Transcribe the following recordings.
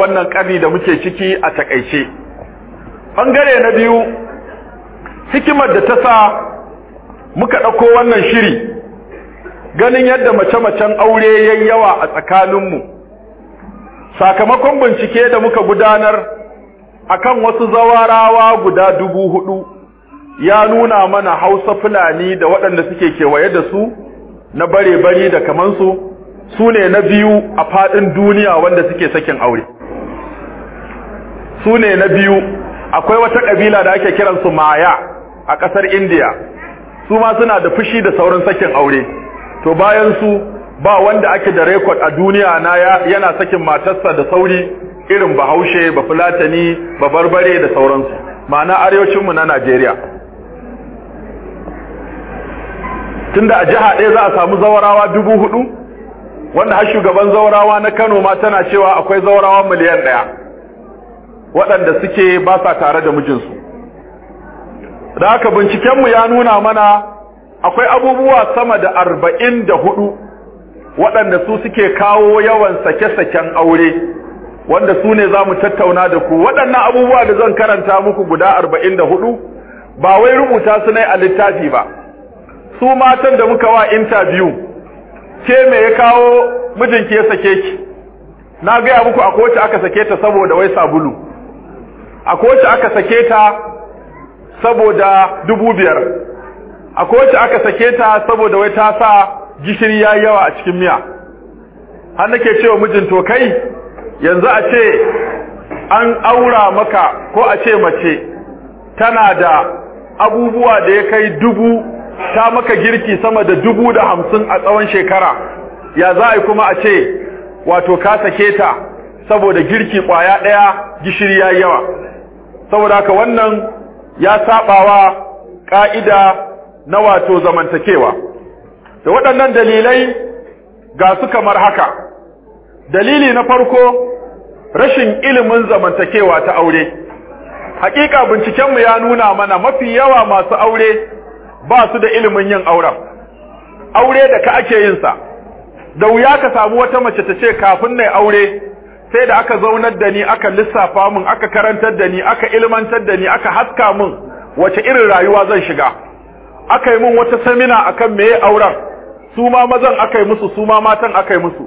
wannan ƙarni da muke ciki a taƙaice. Ɓangare na biyu hikimar da ta sa muka ɗauko wannan shiri ganin yadda mace-macen aure yayi yawa a tsakaninmu. Sakamakon bincike da muka gudanar akan wasu zawarawa guda dubu huɗu ya nuna mana hausa fulani da waɗanda suke kewaye da su na bare-bari da kamansu su ne na biyu a faɗin duniya wanda suke sakin aure. Su ne na biyu. Akwai wata ƙabila da ake kiransu maya a ƙasar indiya. Su ma suna da fushi da saurin sakin aure. To bayan su ba wanda ake da rekod a duniya na yana sakin matarsa da sauri irin bahaushe ba fulatani ba barbare da sauransu. Ma'ana arewacinmu na najeriya. Tunda a jiha ɗaya za a samu zawarawa dubu huɗu wanda har shugaban zawarawa na kano ma tana cewa akwai zawarawa miliyan ɗaya. Waɗanda suke ba sa tare da mijinsu. Da haka bincikenmu ya nuna mana akwai abubuwa sama da arba'in da huɗu waɗanda su suke kawo yawan sake-saken aure wanda su ne za mu tattauna da ku. Waɗannan abubuwa da zan karanta muku guda arba'in da huɗu ba wai rubuta su ne a littafi ba. Su matan da muka wa interview ke me ya kawo mijinki ya sake ki? Na gaya muku akwai wacce aka sake ta saboda wai sabulu. Akwai wacce aka sake ta saboda dubu biyar. Akwai wacce aka sake ta saboda wai ta sa gishiri ya yawa a cikin miya. Har nake cewa mijin to kai yanzu a ce an aura maka ko a ce mace tana da abubuwa da ya kai dubu ta maka girki sama da dubu da hamsin a tsawon shekara. Ya za a yi kuma a ce wato ka sake ta saboda girki ƙwaya ɗaya gishiri ya yawa. Saboda haka wannan ya sabawa ƙa'ida na wato zamantakewa. Da waɗannan dalilai ga su kamar haka. Dalili na farko rashin ilimin zamantakewa ta aure. Hakika bincikenmu ya nuna mana mafi yawa masu aure ba su da ilimin yin auren. Aure da ka ake yin sa da wuya ka samu wata mace ta ce kafin na aure sai da aka zaunar da ni aka lissafa min aka karantar da ni aka ilmantar da ni aka haska min wace irin rayuwa zan shiga. Aka yi min wata samina akan meye auren su ma mazan aka yi musu su ma matan aka yi musu.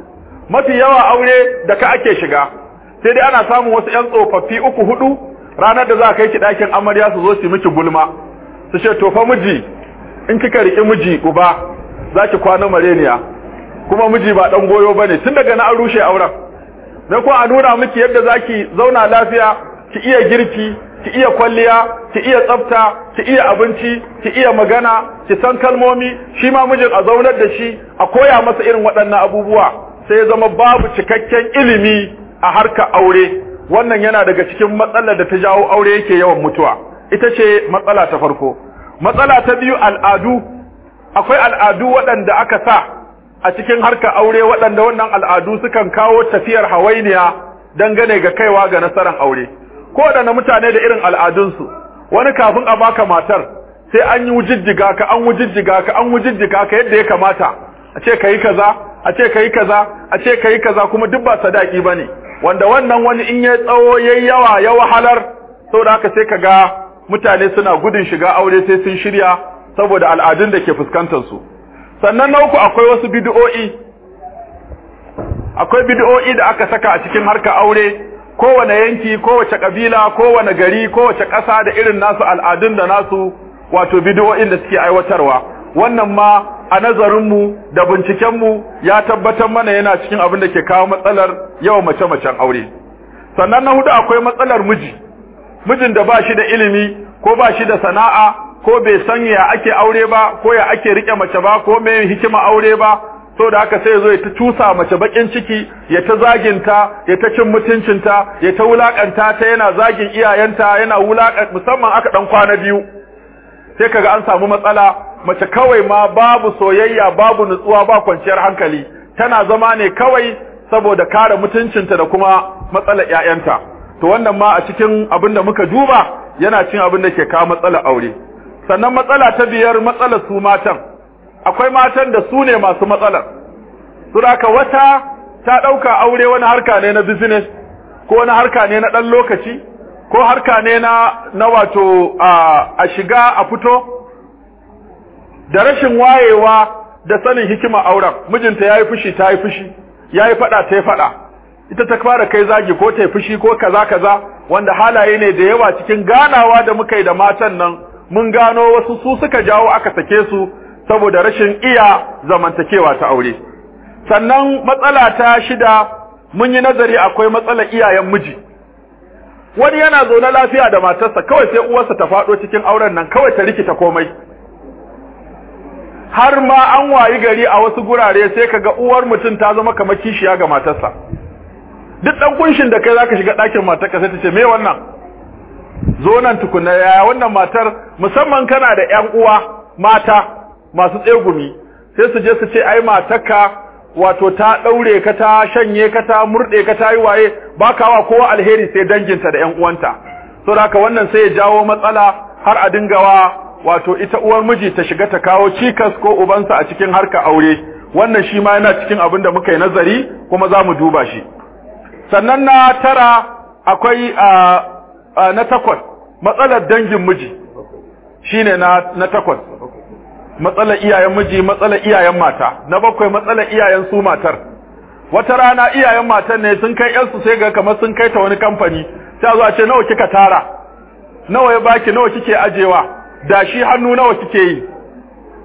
Mafi yawa aure da ka ake shiga sai dai ana samun wasu ƴan tsofaffi uku huɗu ranar da za a kai ki ɗakin amarya su zo su miki gulma. Su ce to fa miji in kika riƙi miji uba za ki kwana mareniya. Kuma miji ba ɗan goyo ba ne tun daga na an rushe auren. Na kuma a nuna miki yadda za ki zauna lafiya ki iya girki ki iya kwalliya ki iya tsafta ki iya abinci ki iya magana ki san kalmomi shi ma mijin a zaunar da shi a koya masa irin waɗannan abubuwa. Sai ya zama babu cikakken ilimi a harkar aure. Wannan yana daga cikin matsalar da ta jawo aure yake yawan mutuwa. Ita ce matsala ta farko. Matsala ta biyu al'adu. Akwai al'adu waɗanda aka sa a cikin harkar aure waɗanda wannan al'adu sukan kawo tafiyar hawainiya dangane ga kaiwa ga nasarar aure. Ko da mutane da irin al'adunsu wani kafin a baka matar sai an yi wujijjiga ka an wujijjiga ka an wujijjiga ka yadda ya kamata. A ce kayi kaza a ce kayi kaza a ce kayi kaza kuma duk ba sadaki ba ne wanda wannan wani in ya tsawo yayi yawa ya wahalar saboda haka sai kaga mutane suna gudun shiga aure sai sun shirya saboda al'adun da ke fuskantar su sannan na uku akwai wasu bid'o'i. Akwai bid'o'i da aka saka a cikin harkar aure. Kowane yanki kowace kabila kowane gari kowace ƙasa da irin nasu al'adun da nasu wato bid'o'in da suke aiwatarwa. Wannan ma a nazarinmu da bincikenmu ya tabbatar mana yana cikin abin da ke kawo matsalar yawan mace-macen aure. Sannan na huɗu akwai matsalar miji. Mijin da ba shi da ilimi ko ba shi da sana'a ko bai san ya ake aure ba ko ya ake riƙe mace ba ko mai hikima aure ba so da haka sai zo ya ta cusa mace bakin ciki ya ta zaginta ya ta cin mutuncinta ya ta wulaƙanta ta yana zagin iyayenta yana wulakan musamman aka dan kwana biyu. Sai kaga an samu matsala mace kawai ma babu soyayya babu nutsuwa ba kwanciyar hankali. Tana zama ne kawai saboda kare mutuncinta da kuma matsalar ƴaƴanta. To wannan ma a cikin abin da muka duba yana cin abin da ke kawo matsalar aure. Sannan matsala ta biyar matsalar su matan. Akwai matan da su ne masu matsalar. Suraka wata ta ɗauka aure wani harka ne na business ko wani harka ne na ɗan lokaci ko harka ne na na wato a shiga a fito da rashin wayewa da sanin hikima auren. Mijinta yayi fushi ta yi fushi yayi fada ta yi fada ita ta fara kai zagi ko ta yi fushi ko kaza kaza wanda halaye ne da yawa cikin ganawa da muka yi da matan nan mun gano wasu su suka jawo aka sake su saboda rashin iya zamantakewa ta aure. Sannan matsala ta shida mun yi nazari akwai matsalar iyayen miji. Wani yana zaune lafiya da matarsa kawai sai uwarsa ta faɗo cikin auren nan kawai ta rikita komai. Har ma an wayi gari a wasu gurare sai kaga uwar mutum ta zama kamar kishiya ga matarsa. Duk dan kunshin da kai zaka shiga ɗakin matarka sai ta ce me wannan? Zo nan tukuna yaya wannan matar musamman kana da ƴan uwa mata masu tsegumi sai su je su ce ai matarka wato ta daure ka ta shanye ka ta murde ka ta yi waye ba wa kowa alheri sai danginta da ƴan uwanta. Saboda haka wannan sai ya jawo matsala har a dingawa wato ita uwar miji ta shiga ta kawo cikas ko ubansa a cikin harka aure. Wannan shi ma yana cikin abin da muka yi nazari kuma za mu duba shi. Sannan na tara akwai na takwas. Matsalar dangin miji. Shine na na takwas. Matsalar iyayen miji matsalar iyayen mata. Na bakwai matsalar iyayen su matar. Wata rana iyayen matan ne sun kai yansu sai ga kamar sun kai ta wani kamfani. Sai a zo a ce nawa kika tara? Nawa ya baki? Nawa kike ajewa? Da shi hannu nawa kike yi?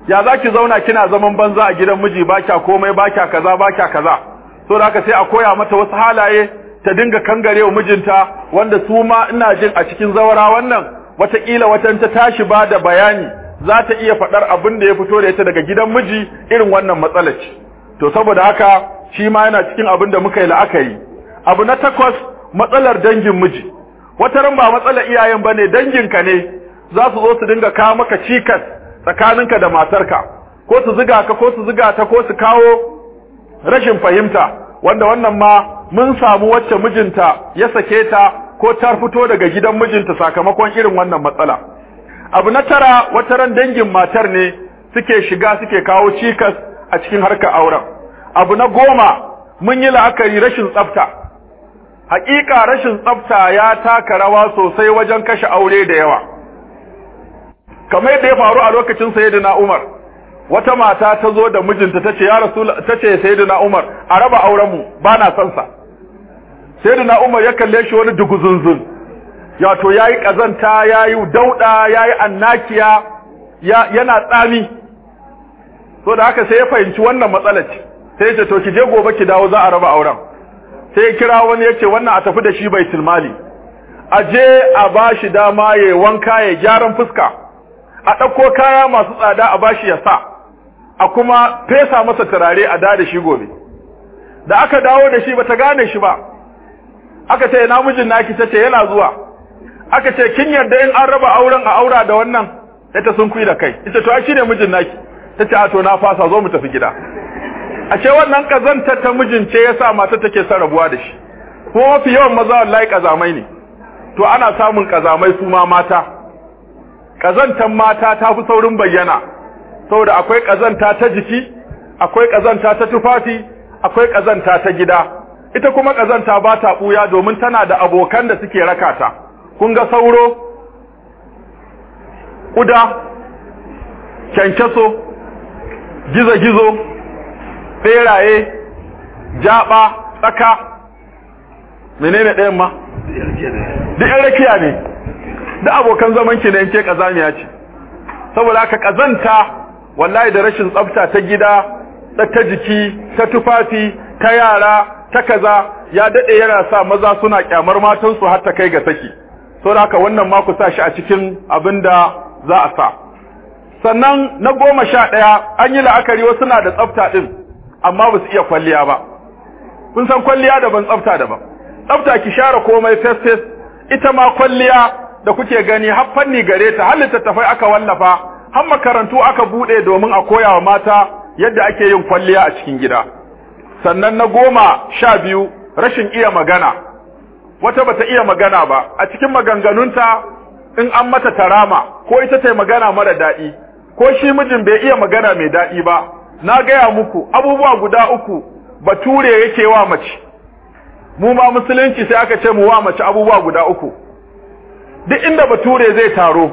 Ya zaki zauna kina zaman banza a gidan miji? Ba kya komai ba kya kaza ba kya kaza. So da haka sai a koya mata wasu halaye ta dinga kangare wa mijinta wanda su ma ina jin a cikin zawara wannan wataƙila watan ta tashi ba da bayani za ta iya faɗar abin da ya fito da ita daga gidan miji irin wannan matsalar ce. To saboda haka shi ma yana cikin abin da muka yi la'akari. Abu na takwas matsalar dangin miji. Wata ran ba matsalar iyayen ba ne danginka ne za su zo su dinga kawo maka cikas tsakaninka da matarka. Ko su ziga ka ko su ziga ta ko su kawo rashin fahimta wanda wannan ma mun samu wacce mijinta ya sake ta ko ta fito daga gidan mijinta sakamakon irin wannan matsala. Abu na tara wata ran dangin matar ne suke shiga suke kawo cikas a cikin harkar auren. Abu na goma mun yi la'akari rashin tsafta. Hakika rashin tsafta ya taka rawa sosai wajen kashe aure da yawa. Kamar yadda ya faru a lokacin sayyidina Umar wata mata ta zo da mijinta tace ya rasul tace sayyidina Umar a raba auren mu bana son sa. Sayyidina Umar ya kalle shi wani duguzunzun ya to yayi kazanta yayi dauda yayi annakiya ya yana tsami. So da haka sai ya fahimci wannan matsalar ce. Sai ya ce to ki je gobe ki dawo za a raba auren. Sai ya kira wani ya ce wannan a tafi da shi baitul mali. A je a bashi dama ya wanka ya gyaran fuska. A ɗauko kaya masu tsada a bashi ya sa. A kuma fesa masa turare a da shi gobe. Da aka dawo da shi bata gane shi ba. Aka ce na mijin naki? Tace yana zuwa. Aka ce kin yarda in an raba auren a aura da wannan? Ita sun kuyi da kai. Ita to ai shine mijin naki. Tace a to na fasa zo mu tafi gida. A ce wannan kazanta ta mijin ce yasa mata take son rabuwa da shi. Ko mafi yawan maza wallahi kazamai ne. To ana samun kazamai su ma mata. Kazantan mata ta fi saurin bayyana. Saboda akwai kazanta ta jiki akwai kazanta ta tufafi akwai kazanta ta gida. Ita kuma kazanta ba ta buya domin tana da abokan da suke rakata kun ga sauro kuda kyankyaso gizo-gizo beraye jaba tsaka. Menene ɗayan ma? Duk yan rakiya ne. Duk abokan zaman ki ne ke kazamiya ce. Saboda haka kazanta wallahi da rashin tsafta ta gida da ta jiki ta tufafi ta yara ta kaza ya daɗe yana sa maza suna kyamar matan su har ta kai ga saki. Saboda haka wannan ma ku sa shi a cikin abin da za a sa. Sannan na goma sha ɗaya an yi la'akari wasu na da tsafta ɗin amma ba su iya kwalliya ba. Kun san kwalliya daban tsafta daban. Tsafta ki share komai fes fes ita ma kwalliya da kuke gani har fanni gare ta har littattafai aka wallafa har makarantu aka buɗe domin a koya wa mata yadda ake yin kwalliya a cikin gida. Sannan na goma sha biyu rashin iya magana. Wata bata iya magana ba. A cikin maganganunta in an mata tarama ko ita ta magana mara daɗi ko shi mijin bai iya magana mai daɗi ba na gaya muku abubuwa guda uku bature yake wa mace. Mu ma musulunci sai aka ce mu wa mace abubuwa guda uku. Duk inda bature zai taro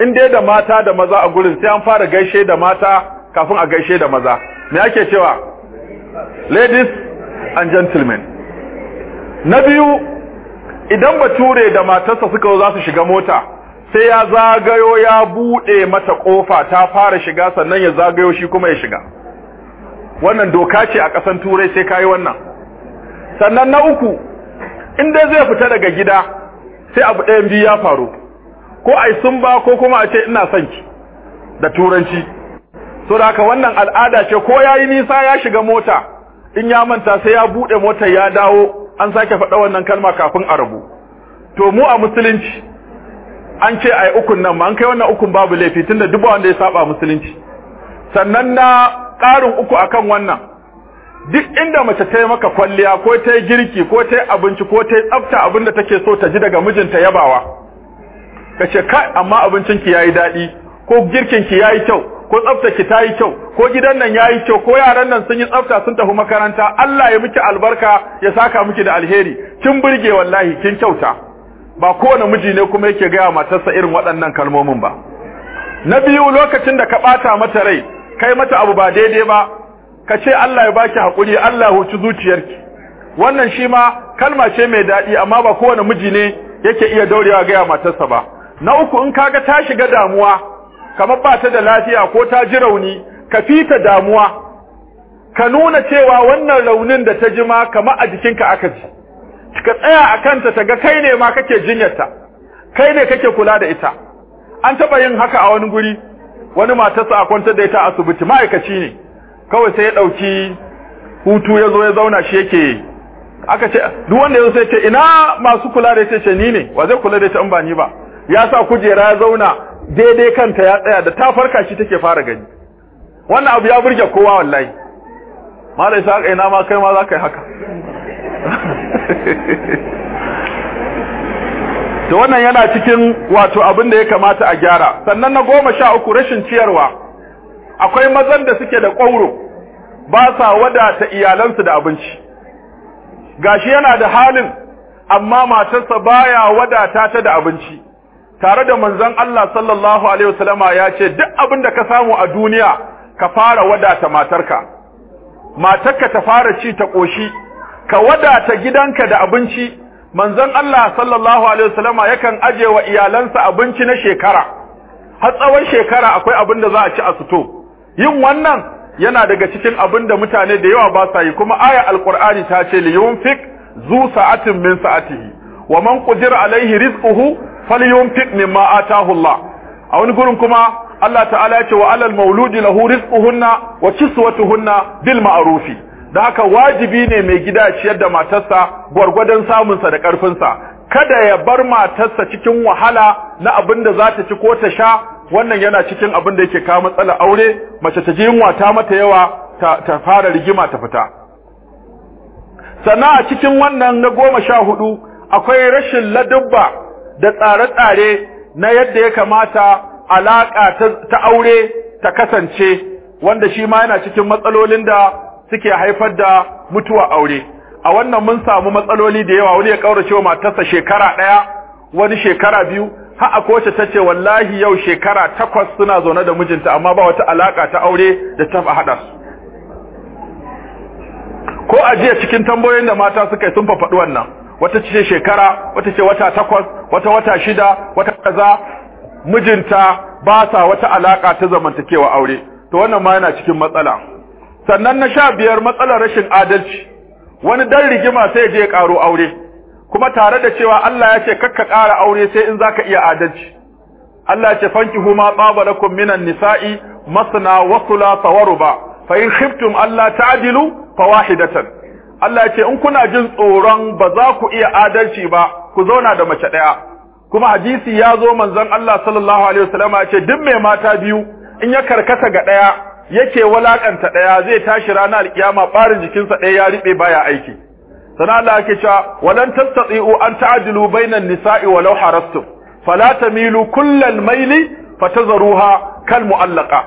in dai da mata da maza a gurin sai an fara gaishe da mata kafin a gaishe da maza. Me ake cewa? Ladies and gentlemen na biyu idan bature da matarsa suka za su shiga mota sai ya zagayo ya buɗe mata ƙofa ta fara shiga sannan ya zagayo shi kuma ya shiga. Wannan doka ce a ƙasan turai sai kayi wannan. Sannan na uku in dai zai fita daga gida sai abu ɗayan biyu ya faru. Ko ai sun ba ko kuma a ce ina son ki da turanci. So da haka wannan al'ada ce ko yayi nisa ya shiga mota in ya manta sai ya buɗe motar ya dawo an sake faɗa wannan kalma kafin a rabu. To mu a musulunci an ce ai ukun nan ma an kai wannan ukun babu laifi tunda duk wanda ya saba musulunci. Sannan na ƙarin uku akan wannan duk inda mace ta yi maka kwalliya ko ta yi girki ko ta yi abinci ko ta yi tsafta abin da take so ta ji daga mijinta yabawa ka ce kai amma abincinki ya yi daɗi. Ko girkinki ya yi kyau ko tsaftarki ta yi kyau ko gidan nan ya yi kyau ko yaran nan sun yi tsafta sun tafi makaranta Allah ya miki albarka ya saka miki da alheri. Kin burge wallahi kin kyauta. Ba kowane miji ne kuma yake gaya matarsa irin waɗannan kalmomin ba. Na biyu lokacin da ka ɓata mata rai kai mata abu ba daidai ba ka ce Allah ya baki haƙuri Allah huci zuciyarki. Wannan shi ma kalma ce mai daɗi amma ba kowane miji ne yake iya daurewa gaya matarsa ba. Na uku in kaga ta shiga damuwa kamar ba ta da lafiya ko ta ji rauni ka fita damuwa. Ka nuna cewa wannan raunin da ta ji ma kamar a jikinka aka ji. Ka tsaya a ta ga kai ne ma kake jinyarta kai ne kake kula da ita. An taɓa yin haka a wani guri wani matarsa a kwantar da ita asibiti ma'aikaci ne. Kawai sai ya ɗauki hutu ya zo ya zauna shi yake aka ce duk wanda ya zo sai ce ina masu kula da ita? Ce ni ne. Wa zai kula da ita in ba ni ba? Ya sa kujera ya zauna daidai kanta ya tsaya da ta farka shi take fara gani. Wannan abu ya burge kowa wallahi. Malai sa ina ma kai ma za ka yi haka? To wannan yana cikin wato abin da ya kamata a gyara. Sannan na goma sha uku rashin ciyarwa. Akwai mazan da suke da ƙwauro ba sa wadata iyalansu da abinci. Gashi yana da halin amma matarsa baya wadata ta da abinci. Tare da manzon Allah sallallahu alaihi wasallama ya ce duk abin da ka samu a duniya ka fara wadata matarka. Matarka ta fara ci ta koshi ka wadata gidanka da abinci. Manzon Allah sallallahu alaihi wasallama yakan aje wa iyalansa abinci na shekara. Har tsawon shekara akwai abin da za a ci a fito yin wannan yana daga cikin abin da mutane da yawa ba sa yi kuma aya alqur'ani ta ce li yunfik zu sa'atin min sa'atihi wa man qadira alaihi rizquhu falyunfik mimma atahu Allah. A wani gurin kuma Allah ta'ala ya ce wa alal mauludi lahu rizquhunna wa kiswatuhunna bil ma'rufi. Da haka wajibi ne mai gida ciyar da matarsa gwargwadon samunsa da ƙarfinsa. Kada ya bar matarsa cikin wahala na abin da za ta ci ko ta sha. Wannan yana cikin abin da yake kawo matsalar aure. Mace ta ji yunwa ta mata yawa ta fara rigima ta fita. Sannan a cikin wannan na goma sha huɗu akwai rashin ladubba da tsare-tsare na yadda ya kamata alaƙa ta, aure ta kasance wanda shi ma yana cikin matsalolin da suke haifar da mutuwa aure. A wannan mun samu matsaloli da yawa wani ya kaurace wa matarsa shekara ɗaya wani shekara biyu har a kowace ta ce wallahi yau shekara takwas suna zaune da mijinta amma ba wata alaka ta aure da ta haɗa su. Ko a jiya cikin tambayoyin da mata suka yi sun faɗi wannan. Wata ce shekara wata ce wata takwas wata wata shida wata kaza. Mijinta ba sa wata alaka ta zamantakewa aure. To wannan ma yana cikin matsala. Sannan na sha biyar matsalar rashin adalci. Wani dan rigima sai je ya karo aure. Kuma tare da cewa Allah ya ce kakka ƙara aure sai in zaka iya adalci. Allah ya ce fankihu ma tsaba lakum minan nisa'i masna wa thulatha wa ruba. Fa in khiftum alla ta'dilu fawahidatan Allah ya ce in kuna jin tsoron ba za ku iya adalci ba ku zauna da mace ɗaya kuma hadisi ya zo manzon Allah sallallahu alaihi wasallam ya ce duk mai mata biyu in ya karkata ga ɗaya yake walakanta ɗaya zai tashi ranar alkiyama barin jikinsa ɗaya ya ribe baya aiki. Sana Allah yake cewa walan tastati'u an ta'dilu bainan nisa'i walau harastum. Fala tamilu kullal maili fatazruha kal mu'allaqa.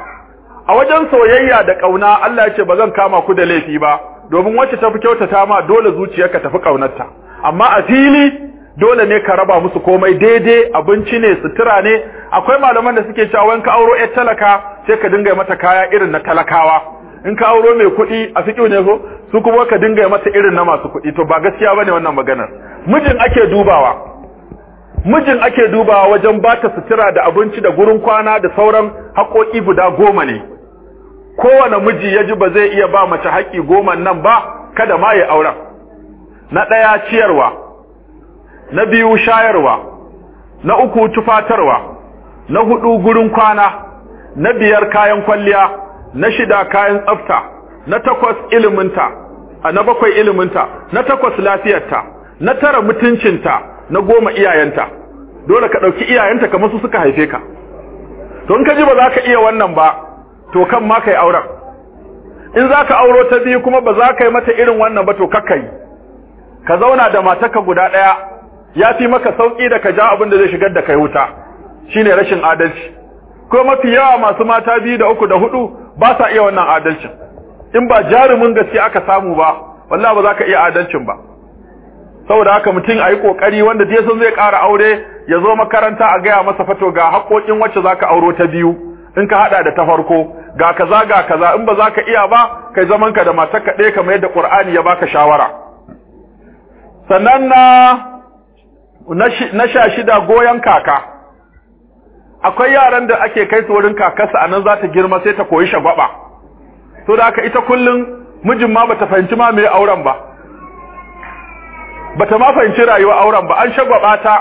A wajen soyayya da ƙauna Allah yake bazan kama ku da laifi ba. Domin wacce tafi kyautata ma dole zuciyarka tafi kaunarta amma a fili dole ne ka raba musu komai daidai abinci ne sutura ne. Akwai malaman da suke cewa in ka auro yar talaka sai ka dinga mata kaya irin na talakawa. In ka auro mai kuɗi a fiƙi ne ko? Su kuma ka dinga mata irin na masu kuɗi. To ba gaskiya ba ne wannan maganar. Mijin ake dubawa. Mijin ake dubawa wajen ba ta sutura da abinci da gurin kwana da sauran haƙoƙi guda goma ne. Kowane miji ya ji ba zai iya ba mace haƙƙi goma nan ba kada ma ya auren. Na ɗaya ciyarwa na biyu shayarwa na uku tufatarwa na huɗu gurin kwana na biyar kayan kwalliya na shida kayan tsafta na takwas iliminta na bakwai iliminta na takwas lafiyarta na tara mutuncinta na goma iyayenta. Dole ka ɗauki iyayenta kamar su suka haife ka. To in ka ji ba za ka iya wannan ba to kan ma kai auren. In za ka auro ta biyu kuma ba za ka yi mata irin wannan ba to kakka yi ka zauna da matarka guda ɗaya ya fi maka sauƙi da ka ja abin da zai shigar da kai wuta. Shine rashin adalci. Ko mafi yawa masu mata biyu da uku da huɗu ba sa iya wannan adalcin. In ba jarumin gaske aka samu ba wallahi ba za ka iya adalcin ba. Saboda haka mutum a yi wanda dai sun zai ƙara aure ya zo makaranta a gaya masa fato ga haƙoƙin wacce za ka auro ta biyu. In ka haɗa da ta farko ga kaza ga kaza in ba za ka iya ba kai zaman ka da matar ka ɗaya kamar yadda Qur'ani ya baka shawara. Sannan na na sha shida goyon kaka. Akwai yaran da ake kai su wurin kakarsa a nan za ta girma sai ta koyi shagwaba. To da haka ita kullum mijin ma bata fahimci ma me auren ba. Bata ma fahimci rayuwar auren ba an shagwaba ta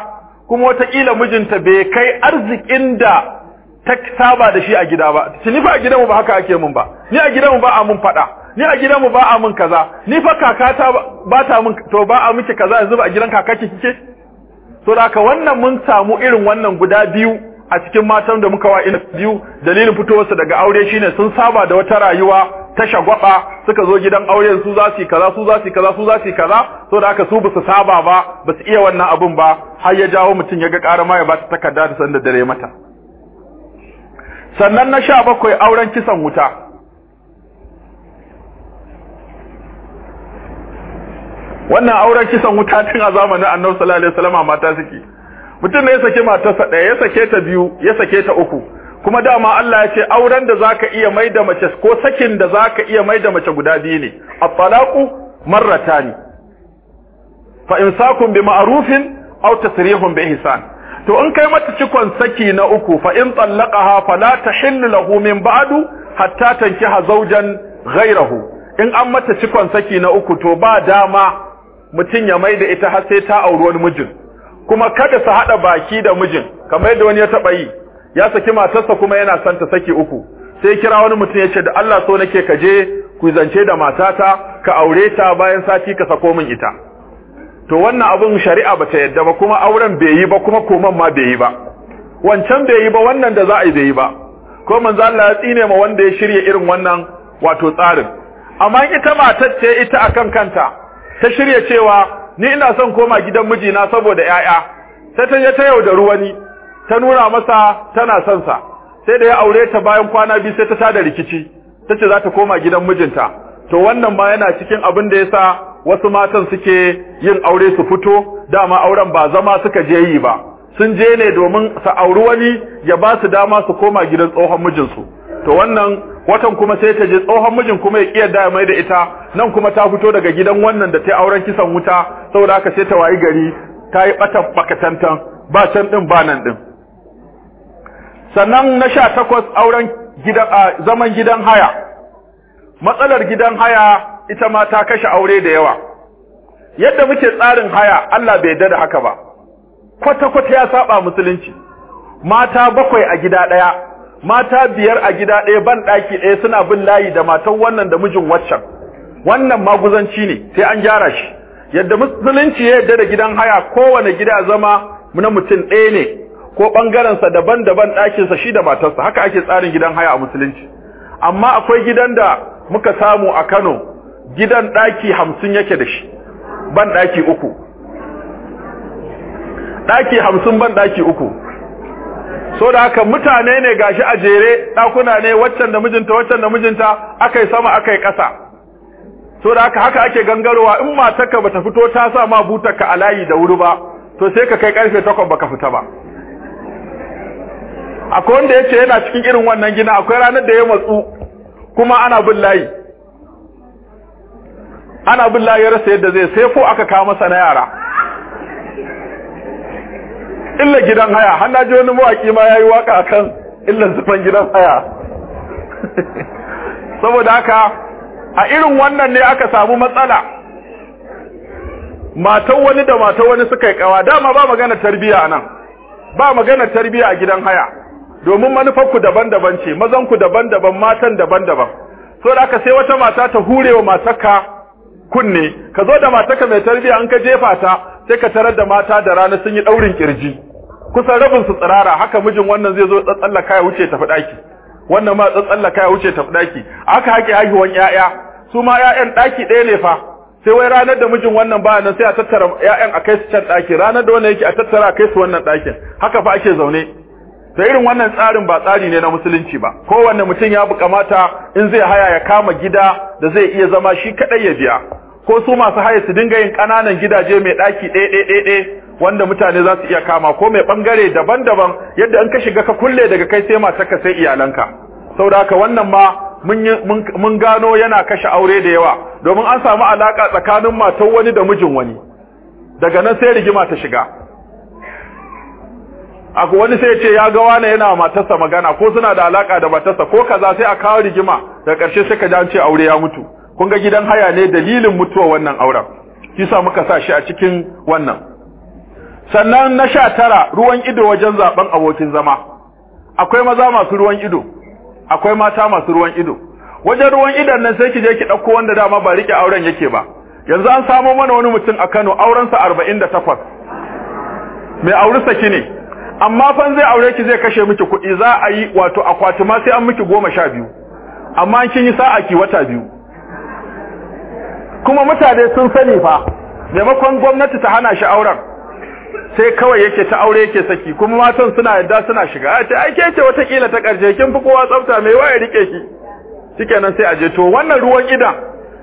kuma wataƙila mijinta bai kai arzikin da ta saba da shi a gida ba. Ni fa a gidanmu ba haka ake mun ba. Ni a gidanmu ba a mun faɗa. Ni a gidanmu ba a mun kaza. Ni fa kakata ba ta mun to ba a miki kaza yanzu ba a gidan kakaki kike? To da haka wannan mun samu irin wannan guda biyu a cikin matan da muka wa ina biyu. Dalilin fitowarsu daga aure shine sun saba da wata rayuwa ta shagwaba. Suka zo gidan auren su za su kaza su za su kaza su za su kaza. So da aka su ba su saba ba ba su iya wannan abun ba. Har ya jawo mutum ya ga ƙara ma ya ba ta takarda da sanda dare mata. Sannan na sha bakwai auren kisan wuta. Wannan auren kisan wuta tun a zamanin annabi sallallahu alaihi wasallam mata suke. Mutum ne ya sake matarsa ɗaya ya sake ta biyu ya sake ta uku. Kuma dama Allah ya ce auren da zaka iya mai da mace ko sakin da zaka iya mai da mace guda biyu ne. At-talaqu marratani. Fa imsakun bi ma'rufin aw tasrihun bi ihsan. To in kai mata cikon saki na uku fa in tallaqaha fala tahillu lahu min ba'du hatta tankiha zawjan ghayrahu in an mata cikon saki na uku to ba dama mutum ya mai da ita har sai ta auri wani mijin. Kuma kada su hada baki da mijin kamar yadda wani ya taba yi. Ya saki matarsa kuma yana son ta saki uku. Sai kira wani mutum ya ce da Allah so nake ka je ku zance da matata ka aure ta bayan sati ka sako min ita. To wannan abun shari'a bata yadda ba kuma auren bai yi ba kuma koman ma bai yi ba. Wancan bai yi ba wannan da za a yi bai yi ba. Ko manzo Allah ya tsine ma wanda ya shirya irin wannan wato tsarin. Amma ita matar ce ita akan kanta ta shirya cewa ni ina son koma gidan mijina saboda ƴaƴa sai ta je ta yaudari wani ta nuna masa tana son sa. Sai da ya aure ta bayan kwana biyu sai ta tada rikici tace za ta koma gidan mijinta. To wannan ma yana cikin abin da yasa wasu matan suke yin aure su fito dama auren ba zama suka je yi ba. Sun je ne domin su auri wani ya ba su dama su koma gidan tsohon mijinsu. To wannan watan kuma sai ta je tsohon mijin kuma ya kiyarda ya mai da ita nan kuma ta fito daga gidan wannan da ta auren kisan wuta saboda haka sai ta wayi gari ta yi batan bakatantan ba can din ba nan din sannan na sha takwas auren gidan zaman gidan haya. Matsalar gidan haya ita ma ta kashe aure da yawa. Yadda muke tsarin haya Allah bai yarda da haka ba. Kwata-kwata ya saba musulunci. Mata bakwai a gida ɗaya mata biyar a gida ɗaya ban ɗaki ɗaya suna bin layi da matan wannan da mijin waccan. Wannan maguzanci ne sai an gyara shi. Yadda musulunci ya yarda da gidan haya kowane gida zama na mutum ɗaya ne ko ɓangarensa daban-daban ɗakinsa shi da matarsa. Haka ake tsarin gidan haya a musulunci. Amma akwai gidan da muka samu a Kano gidan ɗaki hamsin yake da shi ban ɗaki uku. Ɗaki hamsin ban ɗaki uku. So da haka mutane ne gashi a jere ɗakuna ne waccan da mijinta waccan da mijinta aka yi sama aka yi ƙasa. So da haka haka ake gangarowa in matarka bata fito ta sa ma butarka a layi da wuri ba to sai ka kai ƙarfe 8 baka fita ba. Akwai wanda ya ce yana cikin irin wannan gina akwai ranar da ya matsu kuma ana bin layi. Ana bin layi ya rasa yadda zai sai ko aka kawo masa na yara. Illa gidan haya har na ji wani mawaki ma yayi waƙa akan illan zufan gidan haya. Saboda haka a irin wannan ne aka samu matsala. Matan wani da matan wani suka yi kawa dama ba magana tarbiya nan. Ba magana tarbiya a gidan haya. Domin manufarku daban-daban ce mazanku daban-daban matan daban-daban. So da aka sai wata mata ta hure wa matarka kunne ka zo da matarka mai tarbiya an ka jefa ta sai ka tarar da mata da rana sun yi daurin ƙirji kusan rabin su tsirara haka mijin wannan zai zo tsatsallaka ya wuce tafi daki wannan ma tsatsallaka ya wuce tafi daki aka hake haihuwan yaya su ma yayan daki ɗaya ne fa. Sai wai ranar da mijin wannan ba nan sai a tattara ƴaƴan a kai su can ɗaki ranar da wannan yake a tattara kai su wannan ɗakin. Haka fa ake zaune. Da irin wannan tsarin ba tsari ne na musulunci ba. Kowanne mutum ya kamata in zai haya ya kama gida da zai iya zama shi kadai ya biya. Ko su masu haya su dinga yin ƙananan gidaje mai ɗaki ɗaya ɗaya ɗaya wanda mutane za su iya kama ko mai ɓangare daban-daban yadda in ka shiga ka kulle daga kai sai matarka sai iyalanka. Saboda haka wannan ma mun gano yana kashe aure da yawa. Domin an samu alaka tsakanin matan wani da mijin wani. Daga nan sai rigima ta shiga. Aku wani sai ce ya ga wani yana matarsa magana ko suna da alaka da matarsa ko kaza sai a kawo rigima daga ƙarshe sai ka ji an ce aure ya mutu. Kun ga gidan haya ne dalilin mutuwa wannan auren. Kisa muka sa shi a cikin wannan. Sannan na sha tara ruwan ido wajen zaɓen abokin zama. Akwai maza masu ruwan ido akwai mata masu ruwan ido. Wajen ruwan idon nan sai ki je ki ɗauko wanda dama ba riƙe auren yake ba. Yanzu an samo mana wani mutum a Kano auren sa 48 mai auri saki ne. Amma fa zai aure ki zai kashe miki kuɗi za a yi wato akwati ma sai an miki 12 amma kin yi sa'a ki wata biyu. Kuma mutane sun sani fa maimakon gwamnati ta hana shi auren sai kawai yake ta aure yake saki kuma matan suna yadda suna shiga. A ce ai ke ce wataƙila ta ƙarshe kin fi kowa tsafta mai waye riƙe ki? Shikenan sai a je. To wannan ruwan idan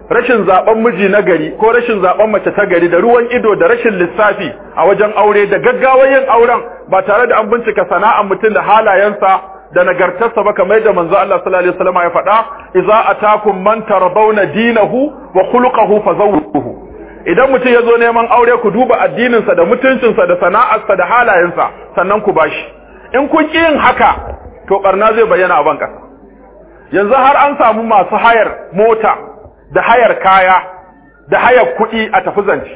rashin zaɓen miji na gari ko rashin zaɓen mace ta gari da ruwan ido da rashin lissafi a wajen aure da gaggawar yin auren ba tare da an bincika sana'ar mutum da halayensa da nagartarsa ba kamar da manzo Allah sallallahu alaihi wasallam ya faɗa idza atakum man tarbawna dinahu wa khuluquhu fazawwuhu. Idan mutum ya zo neman aure ku duba addininsa da mutuncinsa da sana'arsa da halayensa sannan ku bashi. In kun ƙi yin haka to barna zai bayyana a ban ƙasa. Yanzu har an samu masu hayar mota da hayar kaya da hayar kuɗi a tafi zance.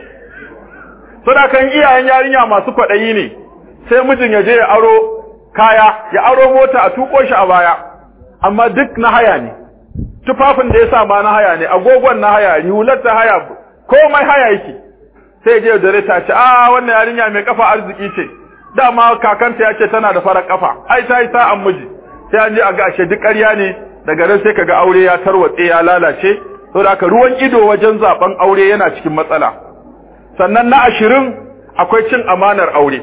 Suna kan iyayen yarinya masu kwaɗayi ne sai mijin ya je ya aro kaya ya aro mota a tuko shi a baya. Amma duk na haya ne. Tufafin da ya sa ma na haya ne agogon na haya hular ta haya komai haya yake. Sai je da ta ce a wannan yarinya mai kafa arziki ce. Dama kakanta ya ce tana da farar kafa ai ta yi sa'an miji. Sai an je a ga ashe duk ƙarya ne. Daga nan sai kaga aure ya tarwatse ya lalace. Saboda ruwan ido wajen zaɓen aure yana cikin matsala. Sannan na ashirin akwai cin amanar aure.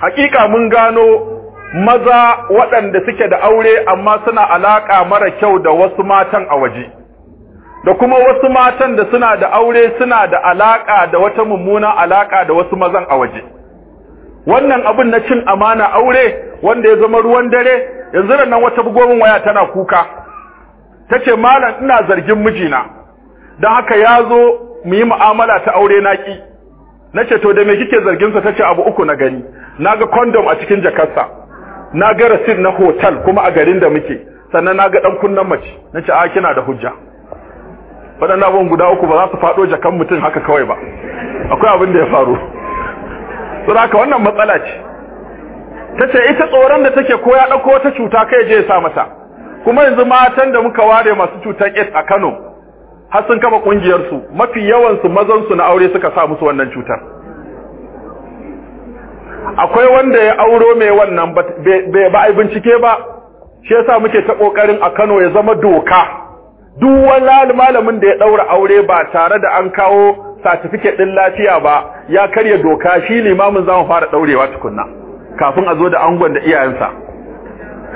Hakika mun gano maza waɗanda suke da aure amma suna alaka mara kyau da wasu matan a waje. Da kuma wasu matan da suna da aure suna da alaka da wata mummuna alaka da wasu mazan a waje. Wannan abin na cin amana aure wanda ya zama ruwan dare yanzu nan wata bugomin waya tana kuka. Tace malam ina zargin mijina dan haka ya zo mu yi mu'amala ta aure naki nace to da me kike zargin sa tace abu uku na gani. Naga condom a cikin jakarsa. Naga receipt na hotel kuma a garin da muke. Sannan na ga dan kunnan mace. Nace a kina da hujja. Waɗannan abubuwan guda uku ba za su faɗo jakan mutum haka kawai ba. Akwai abin da ya faru. Haka wannan matsala ce. Ta ce ita tsoron da take ko ya ɗauko wata cuta kai je ya sa mata. Kuma yanzu matan da muka ware masu cutar AIDS a Kano har sun kama ƙungiyar su mafi yawan su mazan su na aure suka sa musu wannan cutar. Akwai wanda ya auro mai wannan ba a bincike ba shi yasa muke ta ƙoƙarin a Kano ya zama doka. Duk wani malamin da ya daura aure ba tare da an kawo certificate din lafiya ba ya karya doka shi limamin za mu fara daurewa tukunna kafin a zo da angon da iyayensa.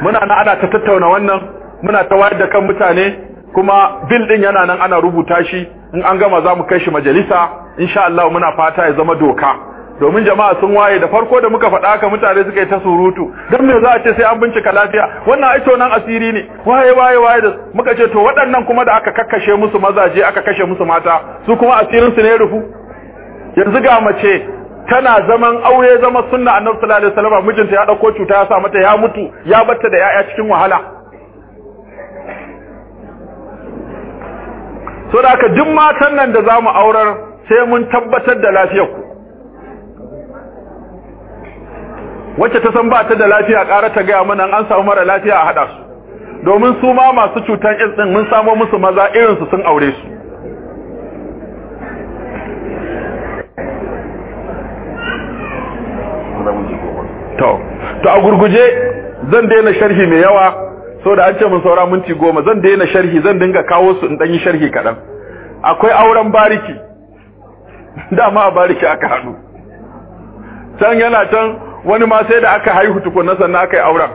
Muna na ana ta tattauna wannan muna ta wayar da kan mutane kuma bil din yana nan ana rubuta shi. In an gama za mu kai shi majalisa. Insha Allah muna fata ya zama doka. Domin jama'a sun waye da farko da muka faɗa haka mutane suka yi ta surutu. Dan me za a ce sai an bincika lafiya? Wannan ai nan asiri ne. Waye waye waye da muka ce to waɗannan kuma da aka kakkashe musu mazaje aka kashe musu mata su kuma asirin su ne rufu? Yanzu ga mace. Tana zaman aure zama sunna annabi sallallahu alaihi wasallam mijinta ya ɗauko cuta ya sa mata ya mutu ya batta da yaya cikin wahala. So da haka duk matan nan da za mu aurar sai mun tabbatar da lafiyar ku. Wacce ta san ba ta da lafiya ƙara ta gaya mana an samu mara lafiya a haɗa su. Domin su ma masu cutan AIDS din mun samo musu maza irin su sun aure su. To a gurguje zan daina sharhi mai yawa so da an ce mun saura minti goma zan daina sharhi zan dinga kawo su in dan yi sharhi kaɗan. Akwai auren bariki. Dama a bariki aka haɗu. Can yana can wani ma sai da aka haihu tukunna sannan aka yi auren.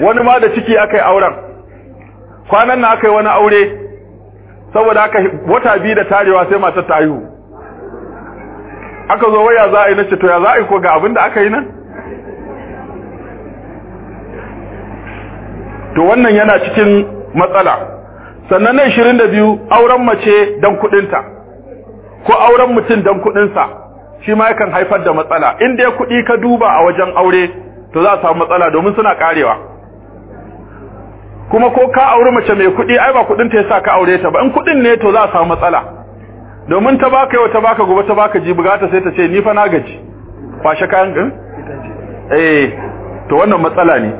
Wani ma da ciki aka yi auren. Kwanan na aka yi wani aure saboda aka wata biyu da tarewa sai matar ta haihu. Aka zo waya za a yi nace to ya za a yi ko ga abin da aka yi nan? To wannan yana cikin matsala. Sannan na 22 auren mace dan kudinta ko auren mutum dan kudinsa shi ma yakan haifar da matsala. In dai kuɗi ka duba a wajen aure to za a samu matsala domin suna karewa kuma ko ka auri mace mai kuɗi ai ba kuɗin ta yasa ka aure ta ba. In kuɗin ne to za a samu matsala. Domin ta baka yau ta baka gobe ta baka ji bugata sai ta ce ni fa na gaji. Kwashe kayan din eh to wannan matsala ne.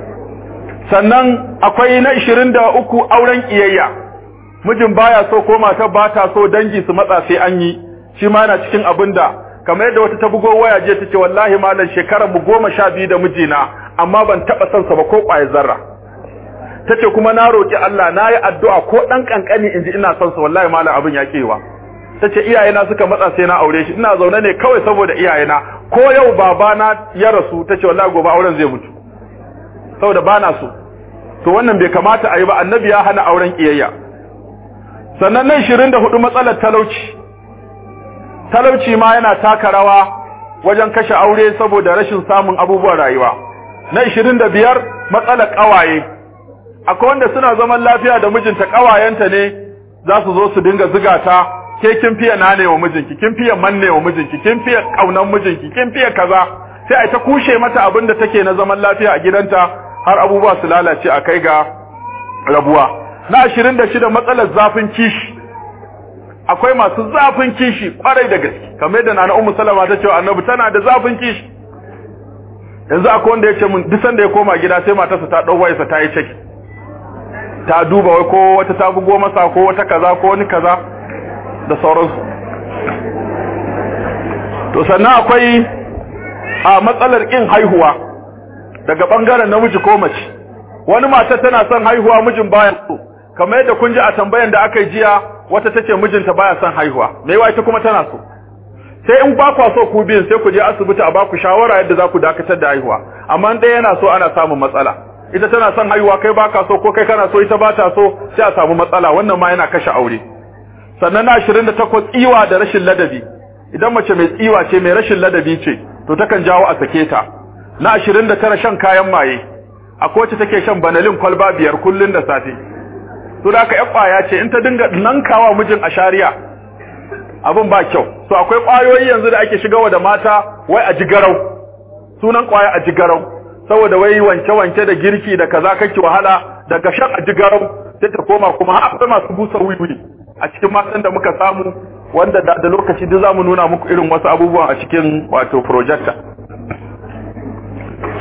Sannan akwai na 23 auren kiyayya mijin baya so ko matar ba ta so dangi su matsa sai an yi. Shi ma yana cikin abin da kamar yadda wata ta bugo waya je tace wallahi malam shekarar mu goma sha biyu da mijina amma ban taba son sa ba ko kwaye zarra. Tace kuma na roki Allah na yi addu'a ko dan kankani inji ina son sa wallahi malam abin ya kewa tace iyayena suka matsa sai na aure shi ina zaune ne kawai saboda iyayena. Ko yau babana ya rasu tace wallahi gobe auren zai mutu. Saboda bana so. To wannan bai kamata a yi ba annabi ya hana auren kiyayya sannan nan 24 matsalar talauci. Talauci ma yana taka rawa wajen kashe aure saboda rashin samun abubuwan rayuwa. Na 25 matsalar kawaye akwai wanda suna zaman lafiya da mijinta kawayenta ne za su zo su dinga ziga ta ke kin fiye nane wa mijinki kin fiye manne wa mijinki kin fiye kaunan mijinki kin fiye kaza. Sai ai ta kushe mata abin da take na zaman lafiya a gidanta har abubuwa su lalace a kai ga rabuwa. Na 26 matsalar zafin kishi. Akwai masu zafin kishi ƙwarai da gaske. Kamar yadda nana ummu salama ta ce annabi tana da zafin kishi. Yanzu akwai wanda ya ce mun duk sanda ya koma gida sai matarsa ta ɗau wayarsa ta yi ceki ta duba wai ko wata ta bugo masa ko wata kaza ko wani kaza da sauransu. To sannan akwai a matsalar kin haihuwa. Daga ɓangaren namiji ko mace. Wani mata tana son haihuwa mijin baya so. Kamar yadda kun ji a tambayan da aka jiya wata tace mijinta baya son haihuwa. Me yawa ita kuma tana so? Sai in ba kwa so ku biyin sai ku je asibiti a ba ku shawara yadda za ku dakatar da haihuwa. Amma ɗaya yana so ana samun matsala. Ita tana son haihuwa kai baka so ko kai kana so ita ba ta so sai a samu matsala. Wannan ma yana kashe aure. Sannan na 28 tsiwa da rashin ladabi. Idan mace mai tsiwa ce mai rashin ladabi ce to takan jawo a sake ta. Na 29 shan kayan maye akwai wacce take shan banalin kwalba biyar kullun da safe. To da aka ƙwaya ce in ta dinga nankawa mijin a shari'a abin ba kyau. So akwai ƙwayoyi yanzu da ake shigawa da mata wai a jigarau. Sunan ƙwaya a jigarau. Saboda wai wanke-wanke da girki da kaza kake wahala daga shan a jigarau sai ta koma kuma har akwai masu busa wiwi a cikin matan da muka samu wanda da, lokaci duk za mu nuna muku irin wasu abubuwan a cikin wato projector.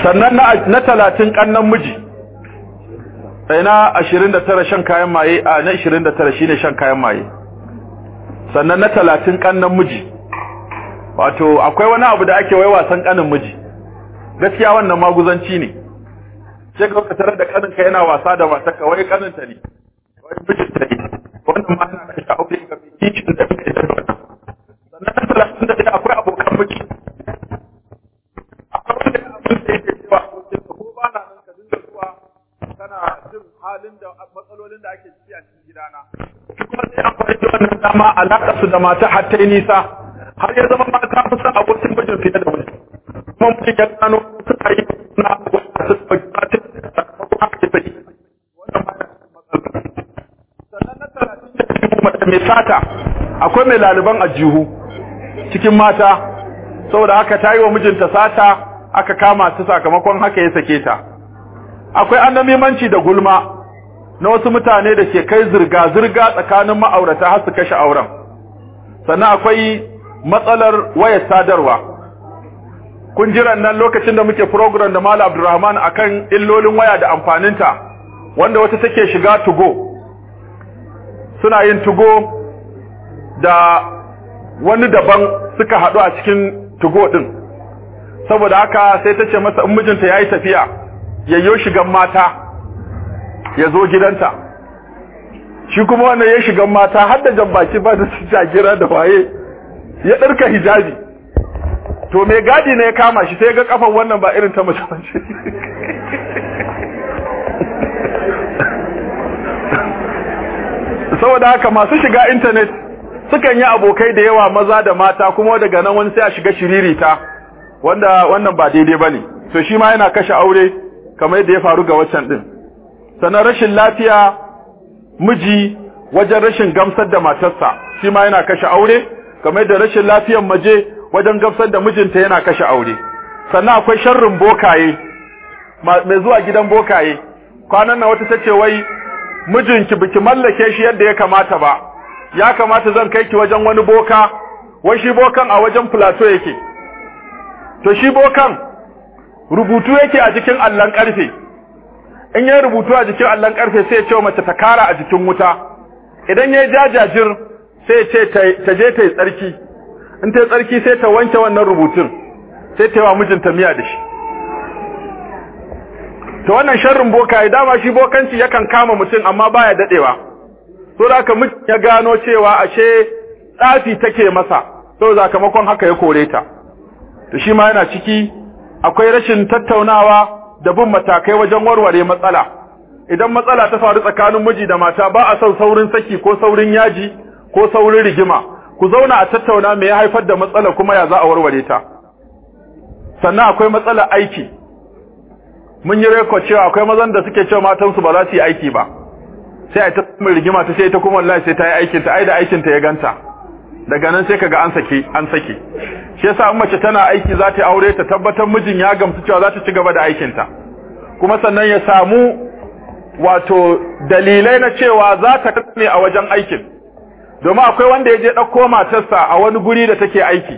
Sannan na 30 kannan miji. Sai na 29 shan kayan maye a na 29 shine shan kayan maye. Sannan na 30 kannan miji. Wato akwai wani abu da ake wai wasan kanin miji. Gaskiya wannan maguzanci ne. Sai ka tarar da kaninka yana wasa da matarka wai kaninta ne. Wai mijinta ne. Wannan ma yana kashe aure ga kicin da kake da wannan sannan na 31 akwai abokan miji akwai wanda abin da yake cewa abokinka ko ba na nan ka dinga zuwa kana jin halin da matsalolin da ake ciki a cikin gida ma alaƙa su da mata har ta yi nisa. Har ya zama mata fi son abokin mijin fiye da wani. Kuma mutum ya gano suna yi na wata su ɗauki mata sakamakon haka ya yi wannan ma sannan na talatin da biyu mace mai sata. Akwai mai laliban ajihu cikin mata. Saboda haka ta yi wa mijinta sata aka kama su sakamakon haka ya sake ta. Akwai annamimanci da gulma. Na wasu mutane da ke kai zirga-zirga tsakanin ma'aurata har su kashe auren. Sannan akwai matsalar wayar sadarwa. Kun jiran nan lokacin da muke program da Malam Abdulrahman akan illolin waya da amfaninta wanda wata take shiga tugo. Suna yin tugo da wani daban suka haɗu a cikin tugo ɗin. Saboda haka sai ta ce masa in mijinta ya yi tafiya yayyo shigan mata. Ya zo gidanta. Shi kuma wannan ya shigan mata har da jambaki ba da su jagira da waye. Ya ɗarka hijabi. To mai gadi ne ya kama shi sai ga kafan wannan ba irin ta mace ce. Saboda haka masu shiga intanet sukan yi abokai da yawa maza da mata kuma daga nan wani sai a shiga shiririta wanda wannan ba daidai ba ne to shi ma yana kashe aure kamar yadda ya faru ga waccan din sannan rashin lafiya miji wajen rashin gamsar da matarsa shi ma yana kashe aure. Kamar yadda rashin lafiyar maje wajen gamsar da mijinta yana kashe aure. Sannan akwai sharrin bokaye mai zuwa gidan bokaye. Kwanan nan wata tace wai mijinki biki mallake shi yadda ya kamata ba. Ya kamata zan kai ki wajen wani boka. Wai shi bokan a wajen plateau yake. To shi bokan rubutu yake a jikin allon ƙarfe in yayi rubutu a jikin allon ƙarfe sai ya ce mace ta kara a jikin wuta. Idan yayi jajajir sai ya ce ta je ta yi tsarki. In ta yi tsarki sai ta wanke wannan rubutun sai ta yi wa mijinta miya da shi. To wannan sharrin boka ya dama shi bokanci yakan kama mutum amma baya dadewa so da haka mutum ya gano cewa ashe tsafi take masa so sakamakon haka ya kore ta. To shi ma yana ciki akwai rashin tattaunawa da bin matakai wajen warware matsala. Idan matsala ta faru tsakanin miji da mata ba a son saurin saki ko saurin yaji ko saurin rigima. Ku zauna a tattauna me ya haifar da matsala kuma ya za a warware ta. Sannan akwai matsalar aiki. Mun yi rekod cewa akwai mazan da suke cewa matansu ba za su yi aiki ba. Sai a ta rigima ta sai ta kuma wallahi sai ta yi aikin ta ai da aikin ta ya ganta. Daga nan sai kaga an sake an sake shi yasa in mace tana aiki za ta aure ta tabbatar mijin ya gamsu cewa za ta ci gaba da aikin ta kuma sannan ya samu wato dalilai na cewa za ta kasance a wajen aikin. Domin akwai wanda ya je ɗauko matarsa a wani guri da take aiki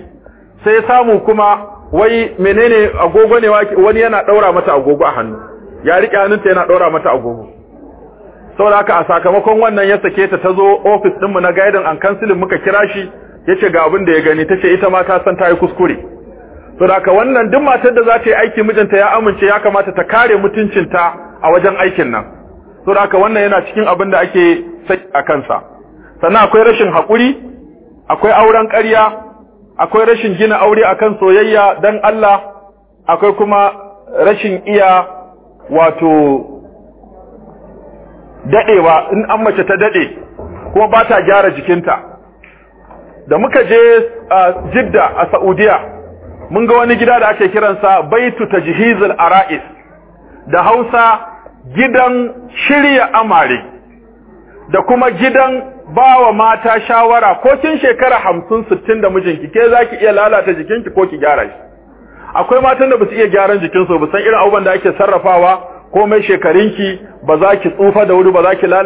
sai samu kuma wai menene agogo ne wani yana ɗaura mata agogo a hannu. Ya riƙe hannunta yana ɗaura mata agogo. Saboda haka a sakamakon wannan ya sake ta ta zo office ɗinmu na guidance and counseling muka kira shi ya ce ga abin da ya gani tace ita ma ta san ta yi kuskure. Saboda haka wannan duk matar da za ta yi aiki mijinta ya amince ya kamata ta kare mutuncinta a wajen aikin nan. Saboda haka wannan yana cikin abin da ake saki a kansa. Sannan akwai rashin haƙuri akwai auren ƙarya akwai rashin gina aure akan soyayya dan Allah akwai kuma rashin iya wato dadewa in an mace ta daɗe kuma ba ta gyara jikinta. Da muka je Jidda a Saudiya mun ga wani gida da ake kiransa Baitu Tajhizul Ara'is da Hausa gidan shirya amare da kuma gidan bawa mata shawara ko kin shekara hamsin sittin da mijinki ke za ki iya lalata jikinki ko ki gyara shi. Akwai matan da ba su iya gyaran jikinsu ba san irin abubuwan da ake sarrafawa ko mai shekarunki ba za ki tsufa da wuri ba za ki